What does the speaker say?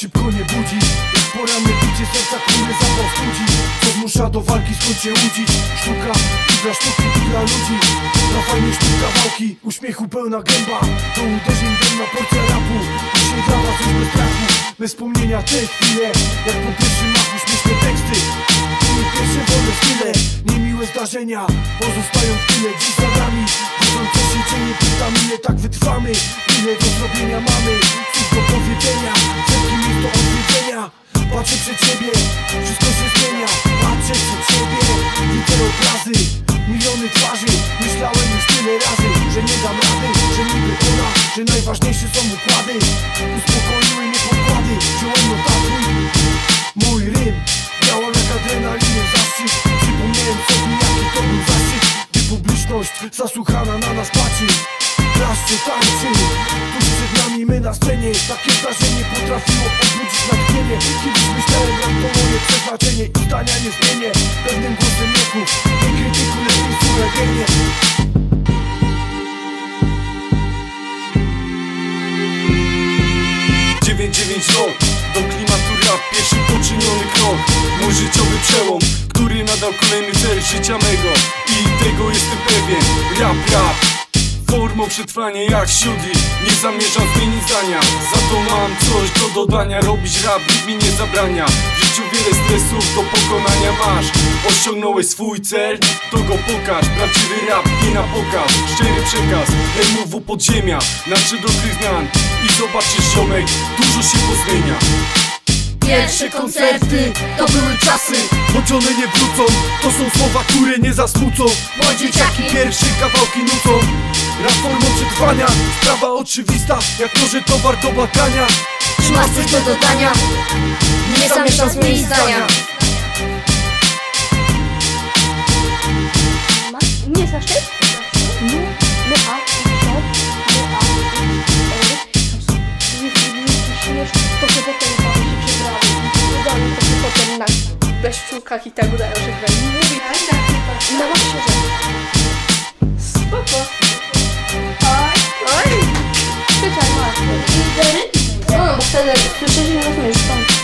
szybko nie budzi Jak poranne bicie serca, które zapał studzi Co zmusza do walki, skąd się łudzić Sztuka i dla sztuki i dla ludzi. Na fajnie sztuk kawałki, uśmiechu pełna gęba. To uderzeń na porcja rapu. Dzisiaj dla was już bez strachu. Bez wspomnienia te chwile Jak po pierwszym machu śmieszne teksty. I pierwsze wolne style Niemiłe zdarzenia pozostają w tyle. Dziś za nami Wiedzą co się dzieje, pytam ile tak wytrwamy. Ile do zrobienia mamy Najważniejsze są układy. Uspokoiły mnie podkłady Wziąłem notatnik Mój rym. Działał jak adrenalinę zastrzyk Przypomniałem sobie jaki to był zaszczyt Gdy publiczność zasłuchana na nas patrzy Klaszczy, tańczy Tuż przed nami my na scenie. Takie zdarzenie potrafiło obudzić natchnienie. Kiedyś myślałem jak to moje przeznaczenie I zdania nie zmienię. Pewnym głosem 9 rok Do klimatu rap, pierwszy poczyniony krok Mój życiowy przełom, który nadał kolejny cel życia mego I tego jestem pewien. Rap, rap. Formą przetrwania jak siódli Nie zamierzam zmienić zdania. Za to mam coś do dodania. Robić rap, nikt mi nie zabrania. W życiu wiele stresów do pokonania masz. Osiągnąłeś swój cel, to go pokaż. Prawdziwy rap, nie na pokaz. Szczery przekaz, MW podziemia. Nadszedł okres zmian. I zobaczysz ziomek, dużo się pozmienia. Pierwsze koncerty to były czasy. Choć one nie wrócą To są słowa, które nie zasmucą. Bo dzieciaki Pierwsze kawałki nucą Formą przetrwania Sprawa oczywista Jak to, że towar do bakania Czy masz coś do dodania? Nie zamieszam zmienić zdania Nie znasz ty? No, no a, no, no a, jeśli nie śmiesz, to się Bon, ça, ce que je mais je pense.